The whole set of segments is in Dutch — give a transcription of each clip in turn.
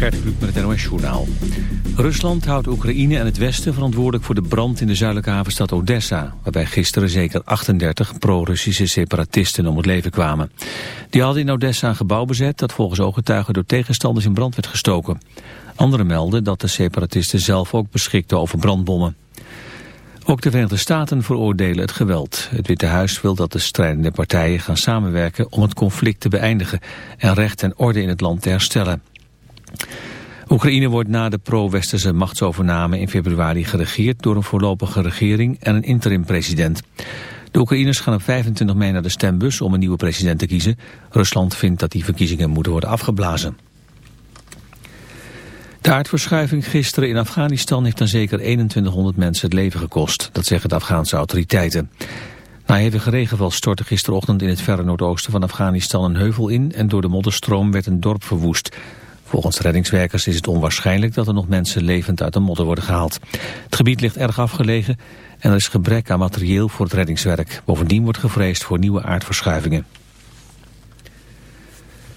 Gert Kluk met het NOS Journaal. Rusland houdt Oekraïne en het Westen verantwoordelijk voor de brand in de zuidelijke havenstad Odessa, waarbij gisteren zeker 38 pro-Russische separatisten om het leven kwamen. Die hadden in Odessa een gebouw bezet dat volgens ooggetuigen door tegenstanders in brand werd gestoken. Anderen melden dat de separatisten zelf ook beschikten over brandbommen. Ook de Verenigde Staten veroordelen het geweld. Het Witte Huis wil dat de strijdende partijen gaan samenwerken om het conflict te beëindigen en recht en orde in het land te herstellen. Oekraïne wordt na de pro-westerse machtsovername in februari geregeerd door een voorlopige regering en een interim-president. De Oekraïners gaan op 25 mei naar de stembus om een nieuwe president te kiezen. Rusland vindt dat die verkiezingen moeten worden afgeblazen. De aardverschuiving gisteren in Afghanistan heeft dan zeker 2100 mensen het leven gekost. Dat zeggen de Afghaanse autoriteiten. Na hevige regenval stortte gisterochtend in het verre noordoosten van Afghanistan een heuvel in en door de modderstroom werd een dorp verwoest. Volgens reddingswerkers is het onwaarschijnlijk dat er nog mensen levend uit de modder worden gehaald. Het gebied ligt erg afgelegen en er is gebrek aan materieel voor het reddingswerk. Bovendien wordt gevreesd voor nieuwe aardverschuivingen.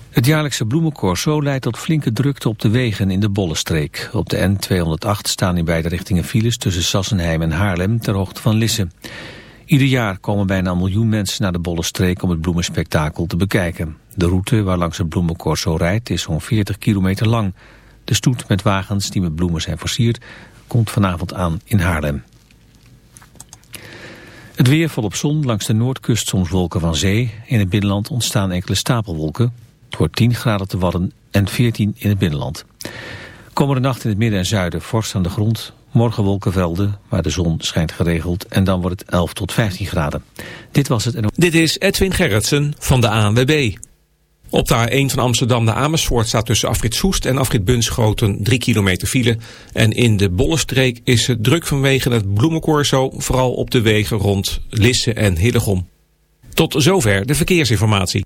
Het jaarlijkse bloemencorso leidt tot flinke drukte op de wegen in de Bollenstreek. Op de N208 staan in beide richtingen files tussen Sassenheim en Haarlem ter hoogte van Lisse. Ieder jaar komen bijna een miljoen mensen naar de Bollenstreek om het bloemenspektakel te bekijken. De route waar langs het bloemencorso rijdt is zo'n 40 kilometer lang. De stoet met wagens die met bloemen zijn versierd komt vanavond aan in Haarlem. Het weer volop zon, langs de noordkust soms wolken van zee. In het binnenland ontstaan enkele stapelwolken. Het wordt 10 graden te Wadden en 14 in het binnenland. Komende nacht in het midden en zuiden vorst aan de grond. Morgen wolkenvelden, waar de zon schijnt geregeld. En dan wordt het 11 tot 15 graden. Dit was het. Dit is Edwin Gerritsen van de ANWB. Op de A1 van Amsterdam naar Amersfoort staat tussen Afrit Soest en Afrit Bunschoten 3 kilometer file. En in de Bollenstreek is het druk vanwege het bloemencorso, vooral op de wegen rond Lisse en Hillegom. Tot zover de verkeersinformatie.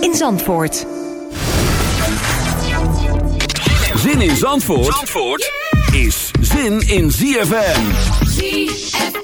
in Zandvoort. Zin in Zandvoort, Zandvoort is zin in ZFM. ZFM.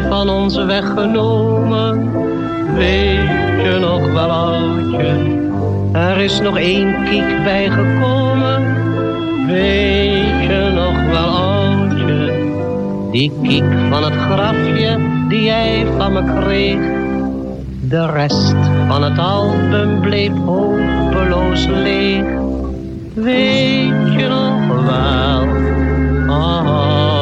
Van ons weggenomen. Weet je nog wel, oudje? Er is nog één kiek bijgekomen. Weet je nog wel, oudje? Die kiek van het grafje die jij van me kreeg. De rest van het album bleef hopeloos leeg. Weet je nog wel, oudje?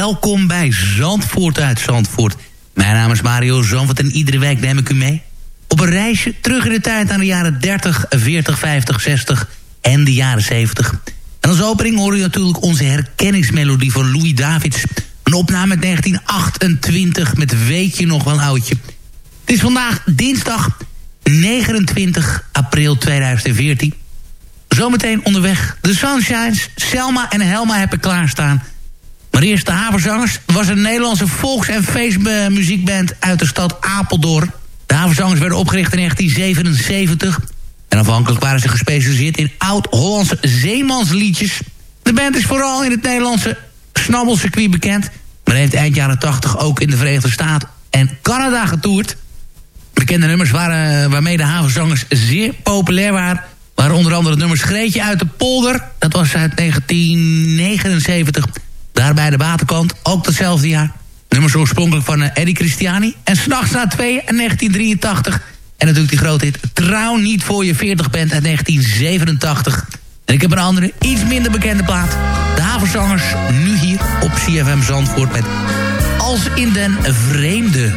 Welkom bij Zandvoort uit Zandvoort. Mijn naam is Mario Zandvoort en iedere week neem ik u mee... op een reisje terug in de tijd aan de jaren 30, 40, 50, 60 en de jaren 70. En als opening hoor je natuurlijk onze herkenningsmelodie van Louis Davids. Een opname uit 1928 met Weet je nog wel oudje. Het is vandaag dinsdag 29 april 2014... Zometeen onderweg de Sunshines, Selma en Helma hebben klaarstaan. Maar eerst de Havenzangers was een Nederlandse volks- en feestmuziekband uit de stad Apeldoorn. De Havenzangers werden opgericht in 1977. En afhankelijk waren ze gespecialiseerd in oud-Hollandse zeemansliedjes. De band is vooral in het Nederlandse snabbelcircuit bekend... maar heeft eind jaren 80 ook in de Verenigde Staten en Canada getoerd. Bekende nummers waren, waarmee de Havenzangers zeer populair waren waren onder andere het nummer Schreetje uit de polder. Dat was uit 1979. Daarbij de waterkant, ook datzelfde jaar. Nummers oorspronkelijk van uh, Eddie Christiani. En s'nachts na tweeën in 1983. En natuurlijk die grote hit Trouw niet voor je 40 bent uit 1987. En ik heb een andere, iets minder bekende plaat. De Havenzangers, nu hier op CFM Zandvoort met Als in den Vreemde.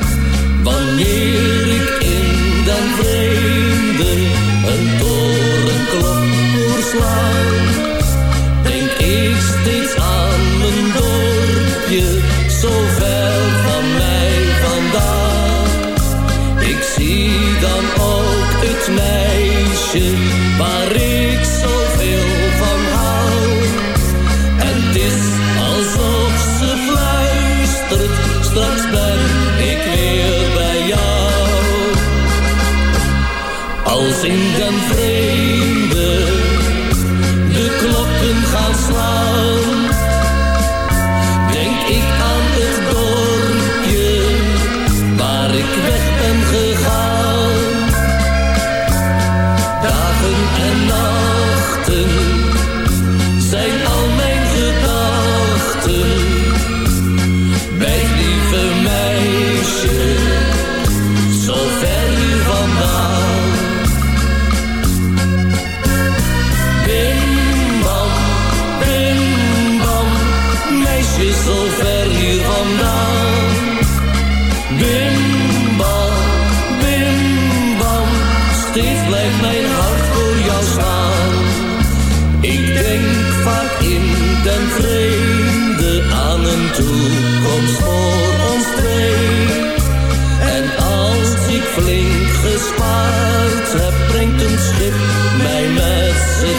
Wanneer ik in den vreemde een torenklok hoor slaan, denk ik steeds dorpje, zo ver van mij vandaan. Ik zie dan ook het meisje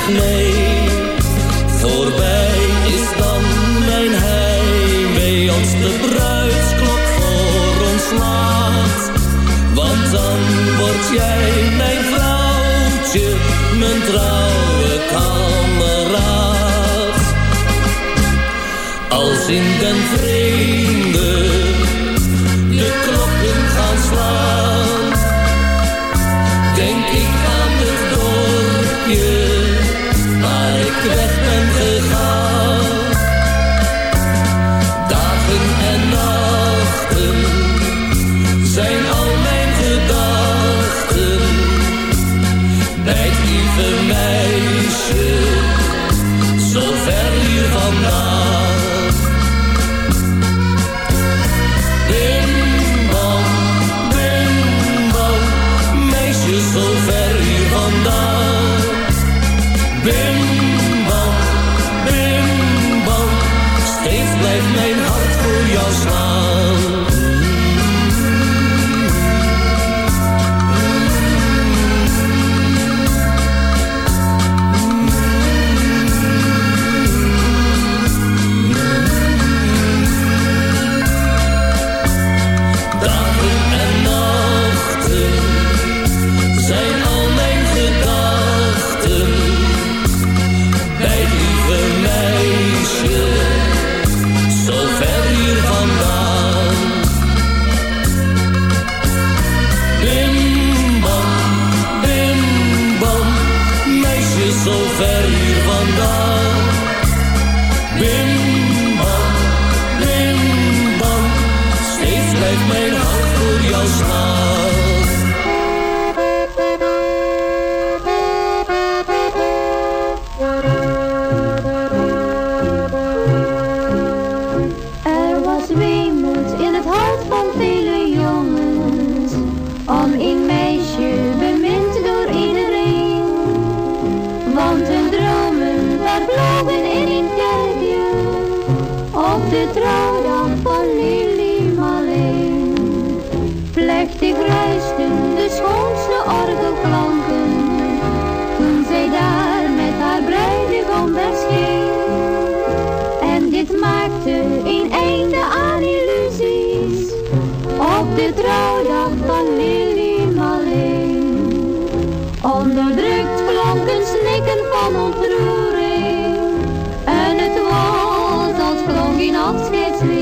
Nee. Voorbij is dan mijn heimwee als de bruidsklok voor ons laat, Want dan word jij mijn vrouwtje, mijn trouwe kameraad. Als in den vreemde schoonste orgelklanken. Toen zij daar met haar bruidegom verscheen. En dit maakte een einde aan illusies. Op de trouwdag van Lily Marleen. Onderdrukt klonken snikken van ontroering. En het was als klonk in afscheidslied.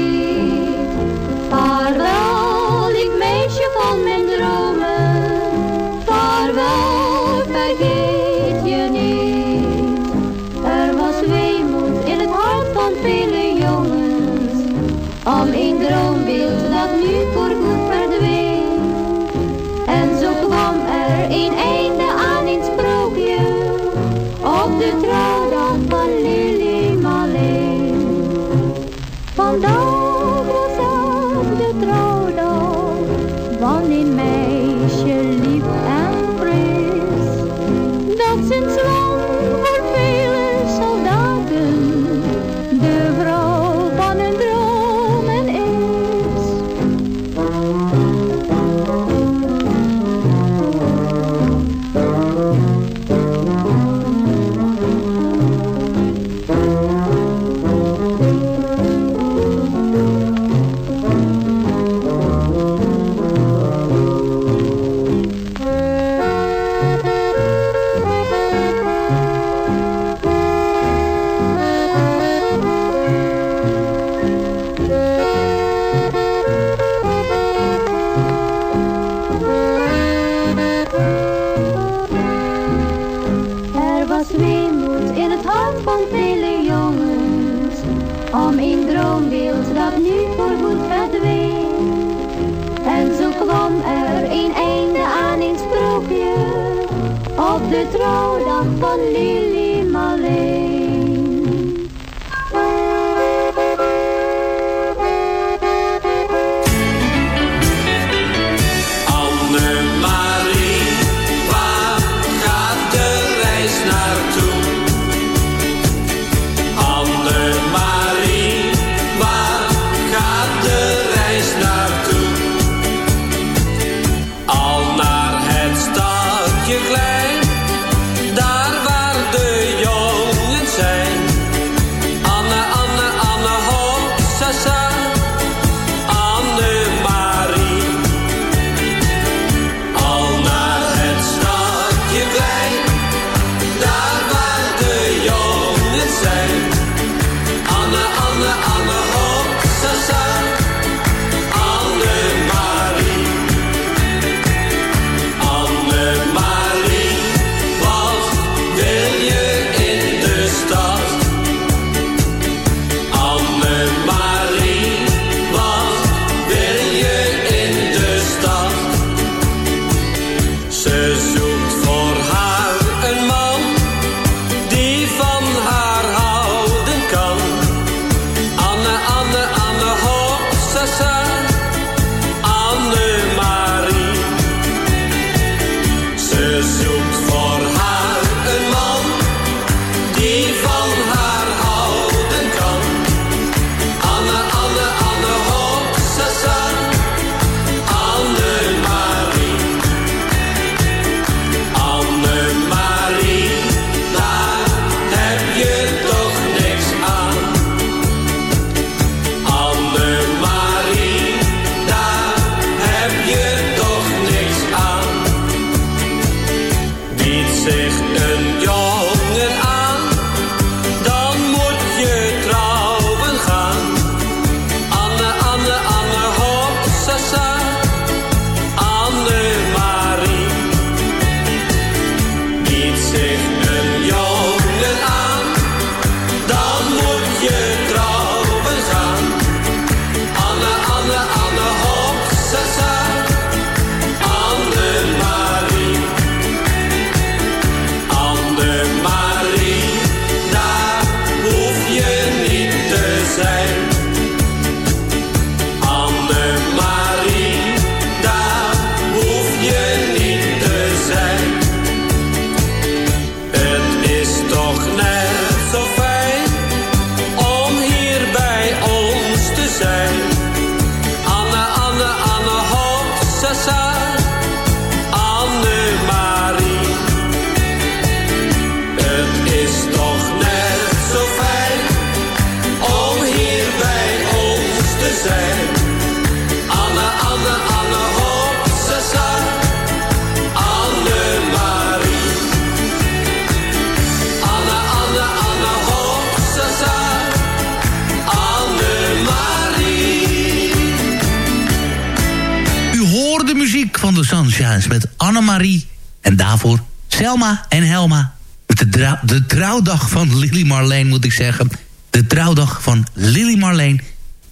Bruins met Annemarie. En daarvoor Selma en Helma. De, de trouwdag van Lily Marleen, moet ik zeggen. De trouwdag van Lily Marleen.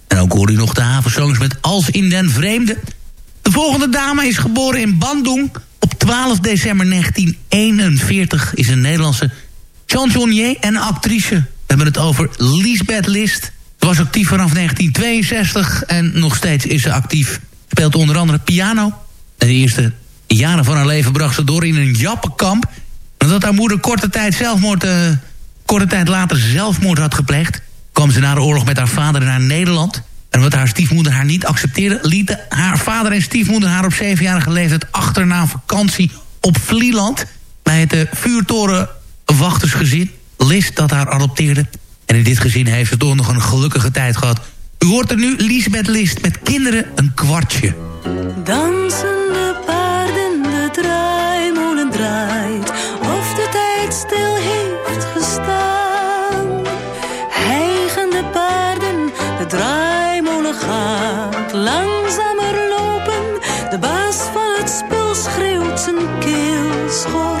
En ook hoor u nog de havenzongs met Als in den Vreemde. De volgende dame is geboren in Bandung. Op 12 december 1941 is een Nederlandse chansonnier en actrice. We hebben het over Lisbeth List. Ze was actief vanaf 1962 en nog steeds is ze actief. Speelt onder andere piano. En de eerste jaren van haar leven bracht ze door in een jappenkamp. Nadat haar moeder korte tijd zelfmoord... eh, korte tijd later zelfmoord had gepleegd... kwam ze na de oorlog met haar vader naar Nederland. En omdat haar stiefmoeder haar niet accepteerde... lieten haar vader en stiefmoeder haar op zevenjarige leeftijd... achter na een vakantie op Vlieland... bij het uh, vuurtorenwachtersgezin List dat haar adopteerde. En in dit gezin heeft ze toch nog een gelukkige tijd gehad. U hoort er nu Lisbeth List met kinderen een kwartje. Dansende de draaimolen draait, of de tijd stil heeft gestaan. Hijgende paarden, de draaimolen gaat langzamer lopen. De baas van het spul schreeuwt zijn keel schor.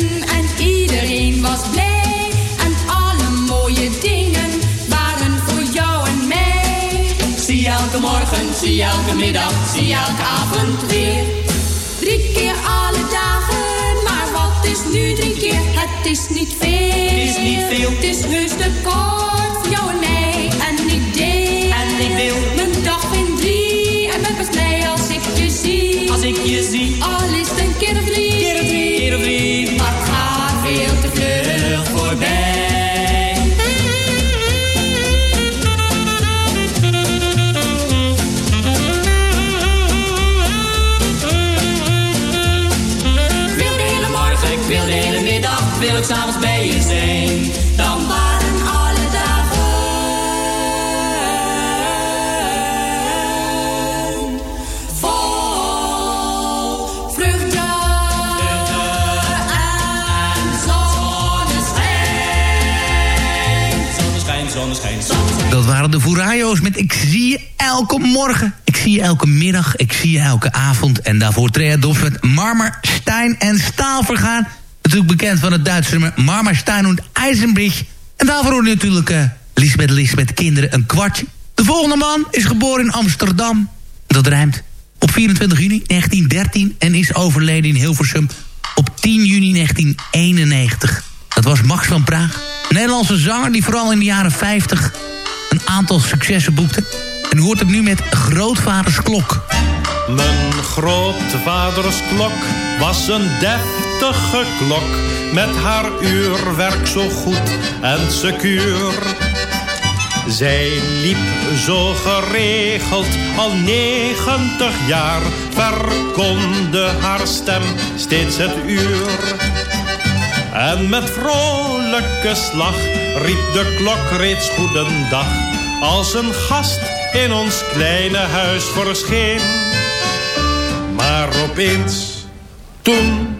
zie je elke middag, zie je elke avond weer. Drie keer alle dagen, maar wat is nu drie keer? Het is niet veel. Het is niet veel. Het is heus te kort voor jou en mij. En ik deel. En ik wil. Mijn dag in drie. En ben pas blij als ik je zie. Als ik je zie. Al is het een keer of drie. Keer waren de Furayo's met Ik zie je elke morgen. Ik zie je elke middag. Ik zie je elke avond. En daarvoor Trea Dof met Marmer, Stein en Staal vergaan. Natuurlijk bekend van het Duitse nummer Marmer, Stein en Eisenbrich. En daarvoor natuurlijk uh, Lisbeth Lisbeth Kinderen een kwartje. De volgende man is geboren in Amsterdam. Dat rijmt. Op 24 juni 1913 en is overleden in Hilversum op 10 juni 1991. Dat was Max van Praag. Een Nederlandse zanger die vooral in de jaren 50 aantal successen boekte. En hoort het nu met Grootvaders Klok. Mijn grootvaders klok was een deftige klok. Met haar uurwerk zo goed en secuur. Zij liep zo geregeld al negentig jaar. Verkonde haar stem steeds het uur. En met vrolijke slag riep de klok reeds goedendag. Als een gast in ons kleine huis verscheen. Maar opeens, toen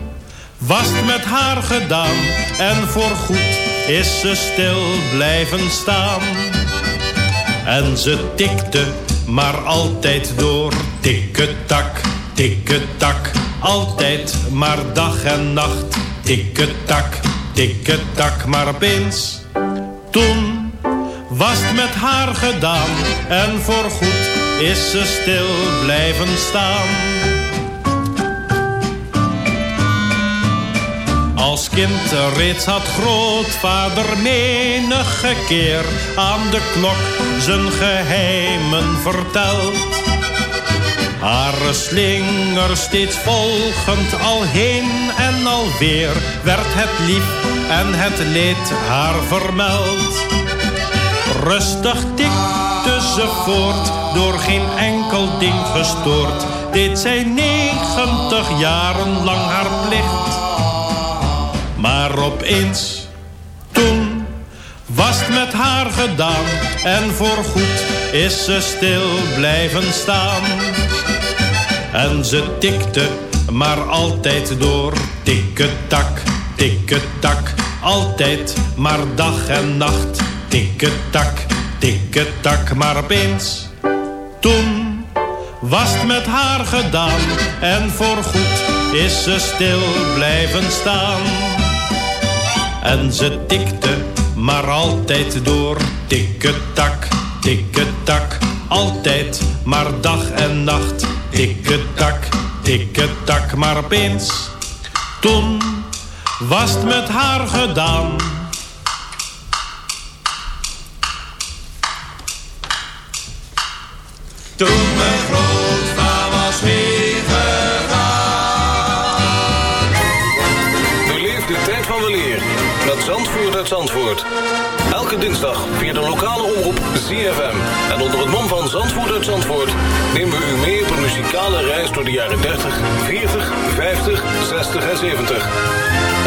was het met haar gedaan. En voorgoed is ze stil blijven staan. En ze tikte maar altijd door. Tikketak, tikketak, altijd maar dag en nacht. Tikketak, tikketak, maar opeens, toen was het met haar gedaan. En voorgoed is ze stil blijven staan. Als kind reeds had grootvader menige keer aan de klok zijn geheimen verteld. Haar slinger steeds volgend al heen en alweer werd het lief en het leed haar vermeld. Rustig tikte ze voort, door geen enkel ding gestoord, deed zij negentig jaren lang haar plicht. Maar opeens, toen was het met haar gedaan en voorgoed is ze stil blijven staan. En ze tikte maar altijd door, tikketak, tikketak, altijd maar dag en nacht, tikketak, tikketak, maar opeens, toen was het met haar gedaan en voorgoed is ze stil blijven staan. En ze tikte maar altijd door, tikketak, tikketak, altijd maar dag en nacht, tikketak, tikketak, maar opeens, toen was het met haar gedaan. Toen mijn grootvader was weggegaan. Beleef de tijd van weleer met Zandvoort uit Zandvoort. Elke dinsdag via de lokale omroep ZFM. En onder het mom van Zandvoort uit Zandvoort... nemen we u mee op een muzikale reis door de jaren 30, 40, 50, 60 en 70.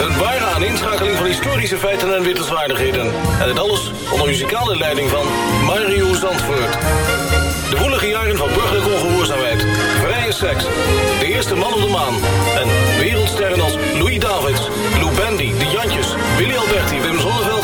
Een ware aaninschakeling van historische feiten en wittelswaardigheden. En dit alles onder muzikale leiding van Mario Zandvoort. De woelige jaren van burgerlijke ongehoorzaamheid, vrije seks, de eerste man op de maan en wereldsterren als Louis Davids, Lou Bendy, De Jantjes, Willy Alberti, Wim Zonneveld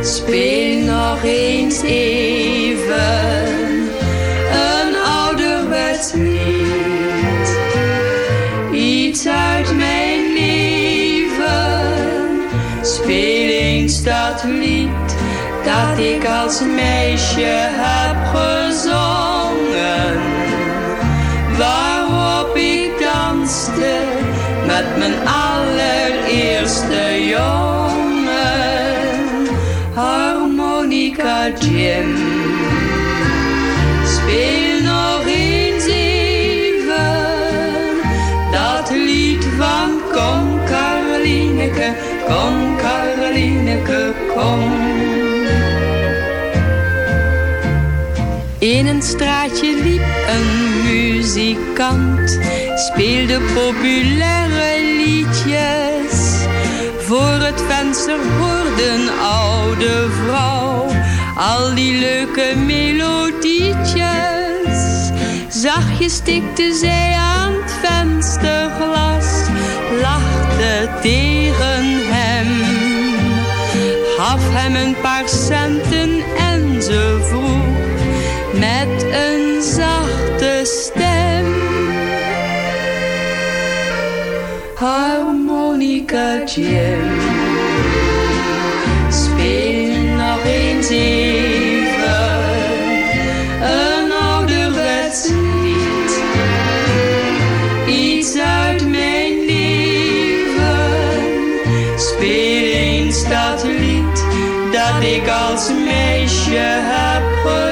Speel nog eens even een ouderwets lied. Iets uit mijn leven. Speel eens dat lied dat ik als meisje heb gezongen. Waarop ik danste met mijn Jim. Speel nog eens even dat lied van Kom Karolineke, kom Karolineke, kom. In een straatje liep een muzikant, speelde populaire liedjes. Voor het venster hoorde een oude vrouw al die leuke melodietjes. Zachtjes tikte zij aan het vensterglas, lachte tegen hem. Gaf hem een paar centen en ze vroeg met een zachte stem. Harmonica Jim, eens dat lied dat ik als meisje heb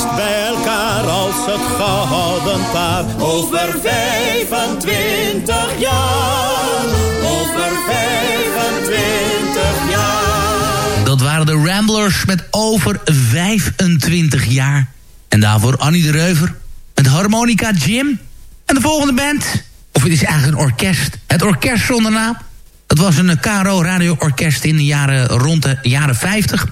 Feest bij elkaar als het gehouden paar. Over 25 jaar. Over 25 jaar. Dat waren de Ramblers met over 25 jaar. En daarvoor Annie de Reuver met harmonica Jim. En de volgende band, of het is eigenlijk een orkest. Het orkest zonder naam. Dat was een KRO radio-orkest in de jaren rond de jaren 50.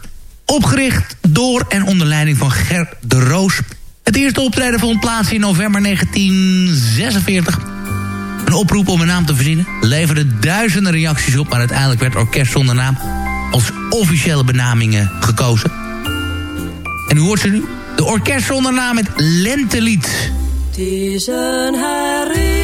Opgericht door en onder leiding van Ger de Roos. Het eerste optreden vond plaats in november 1946. Een oproep om een naam te verzinnen leverde duizenden reacties op... maar uiteindelijk werd Orkest Zonder Naam als officiële benaming eh, gekozen. En u hoort ze nu. De Orkest Zonder Naam met Lentelied. Het is een herinnering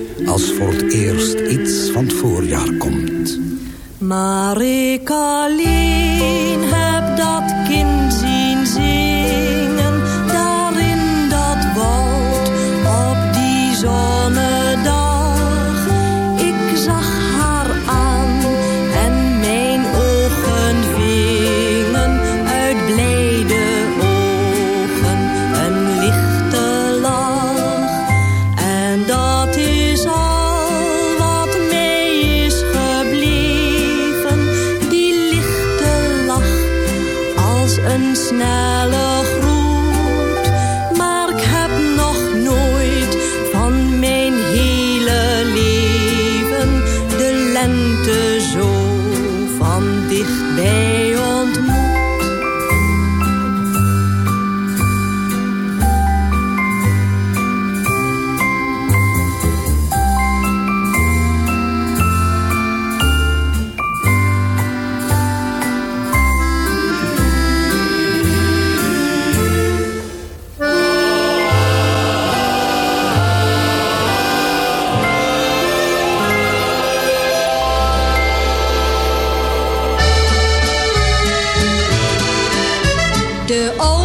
als voor het eerst iets van het voorjaar komt. Maar ik De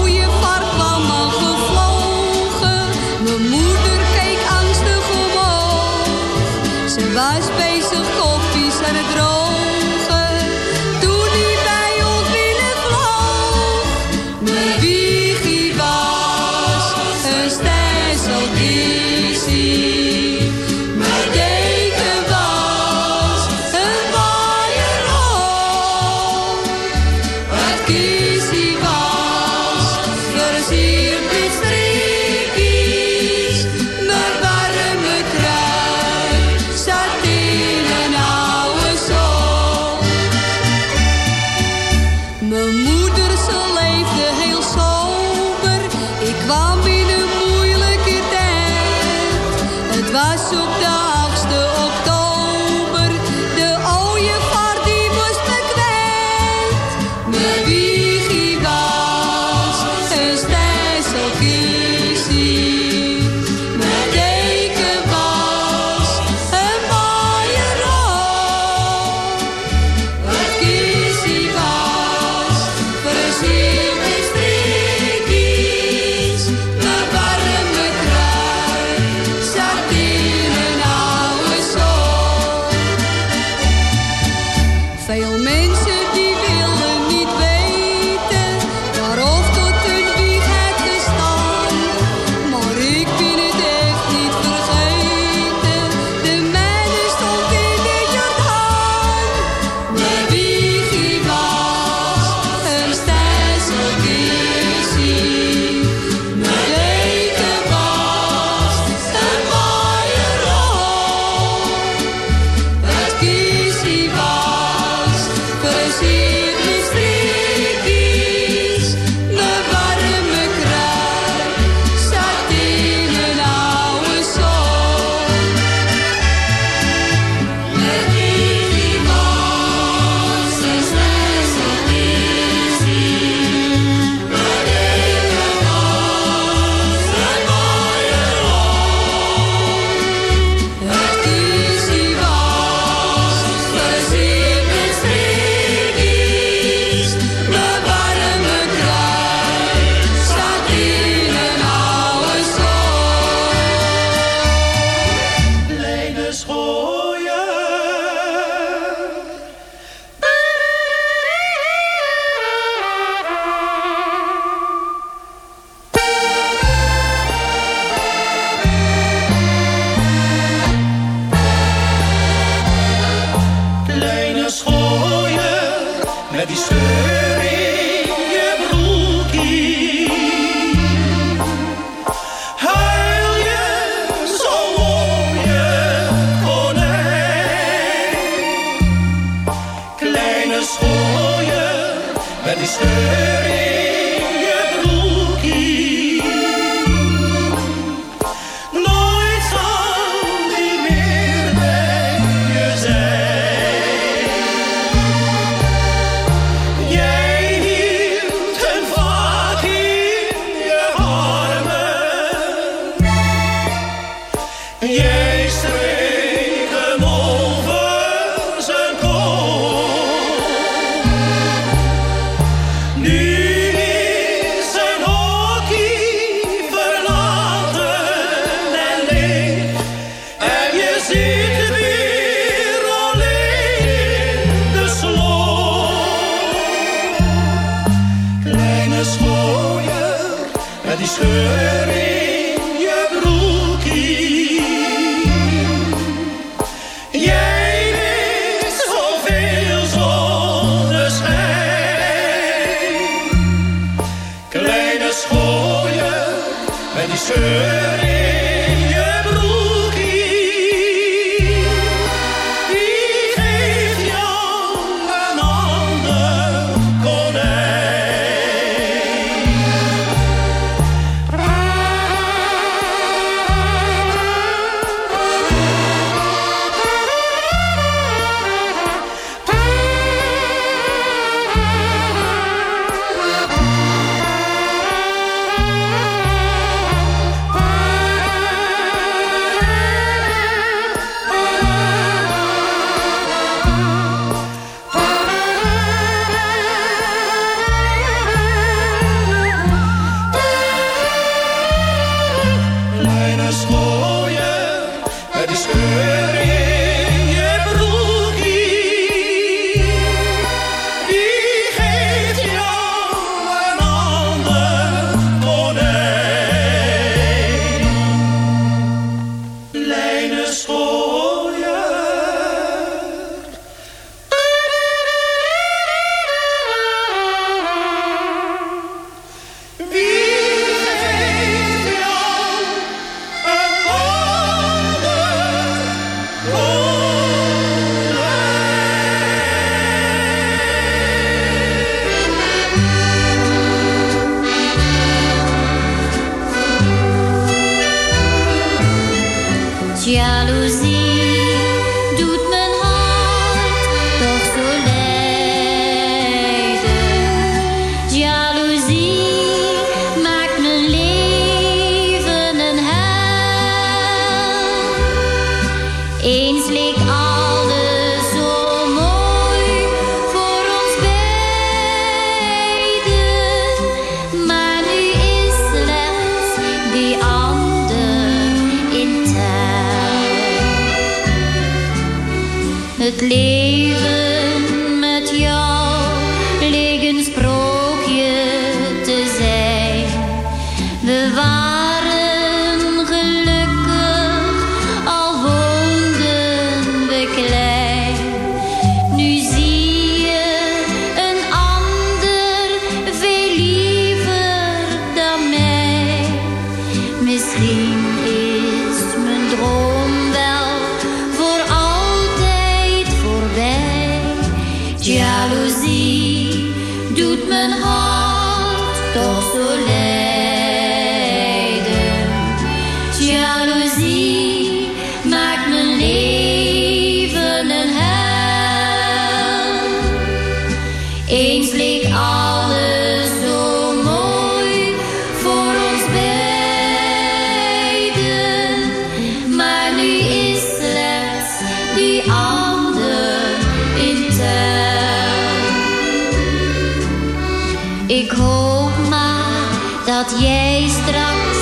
Ik hoop maar dat jij straks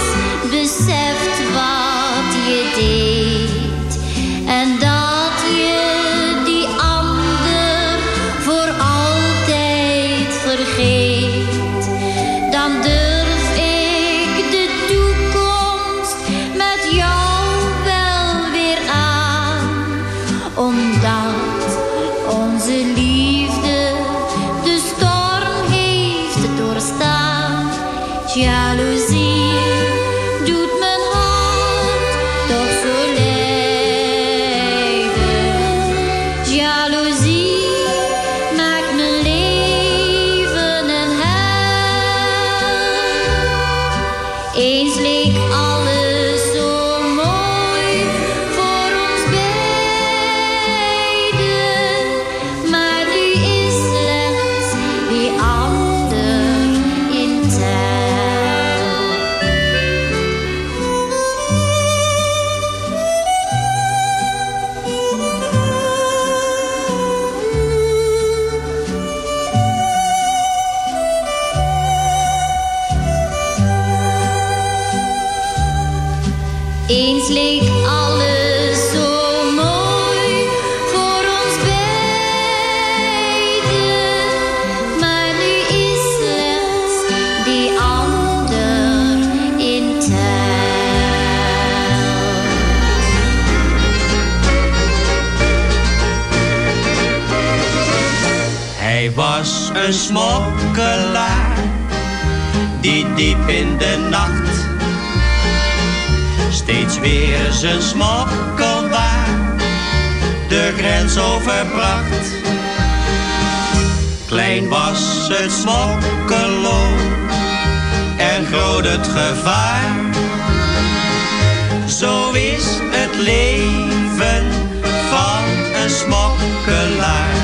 beseft de nacht steeds weer zijn smokkelwaar de grens overbracht. Klein was het smokkelo en groot het gevaar. Zo is het leven van een smokkelaar.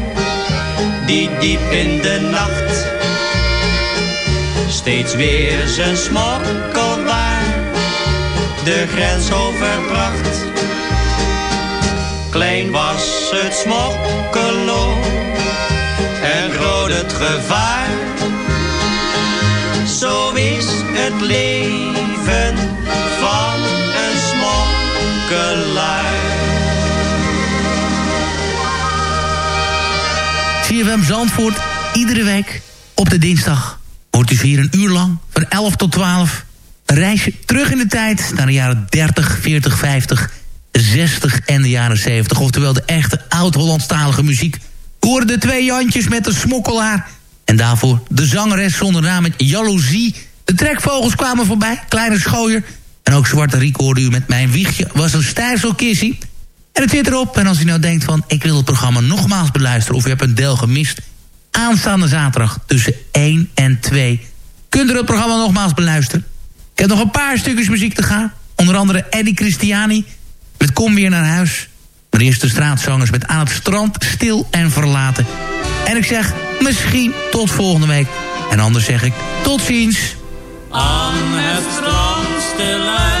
die diep in de nacht steeds weer zijn smokkelwaar de grens overbracht. Klein was het smokkelo en groot het gevaar. Zo is het leven van een smokkelaar. CFM Zandvoort, iedere week op de dinsdag. Hoort u hier een uur lang, van 11 tot 12. Een reisje terug in de tijd naar de jaren 30, 40, 50, 60 en de jaren 70. Oftewel de echte oud-Hollandstalige muziek. Hoorden de twee Jantjes met een smokkelaar. En daarvoor de zangeres zonder naam met Jaloezie. De trekvogels kwamen voorbij, Kleine Schooier. En ook Zwarte Riek met Mijn Wiegje was een stijlselkissie. En het zit erop. En als u nou denkt van, ik wil het programma nogmaals beluisteren... of u hebt een deel gemist... aanstaande zaterdag tussen 1 en 2... kunt u het programma nogmaals beluisteren. Ik heb nog een paar stukjes muziek te gaan. Onder andere Eddie Christiani met Kom Weer Naar Huis. Maar eerst de straatzangers met Aan het Strand, Stil en Verlaten. En ik zeg misschien tot volgende week. En anders zeg ik tot ziens. Aan het strand stil en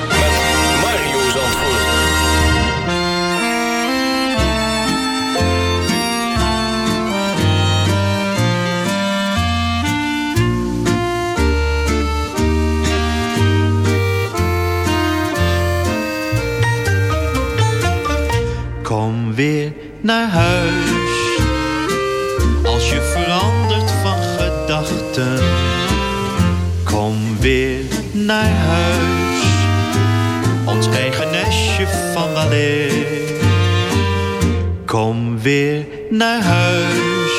naar huis. Als je verandert van gedachten. Kom weer naar huis. Ons eigen nestje van weleer. Kom weer naar huis.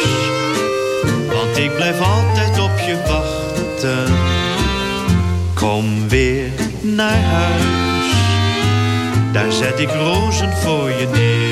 Want ik blijf altijd op je wachten. Kom weer naar huis. Daar zet ik rozen voor je neer.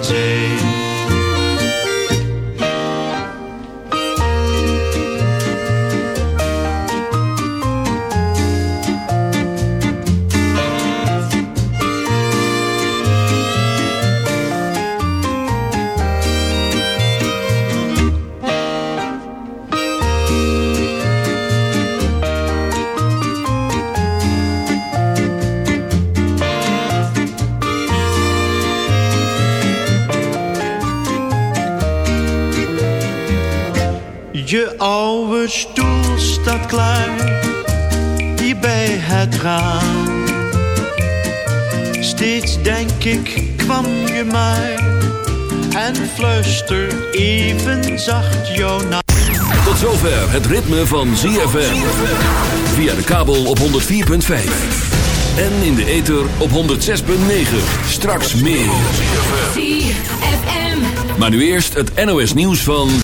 en. Je oude stoel staat klaar, hier bij het raam. Steeds denk ik, kwam je maar, en fluister even zacht jouw naam. Tot zover het ritme van ZFM. Via de kabel op 104.5. En in de ether op 106.9. Straks meer. Maar nu eerst het NOS nieuws van...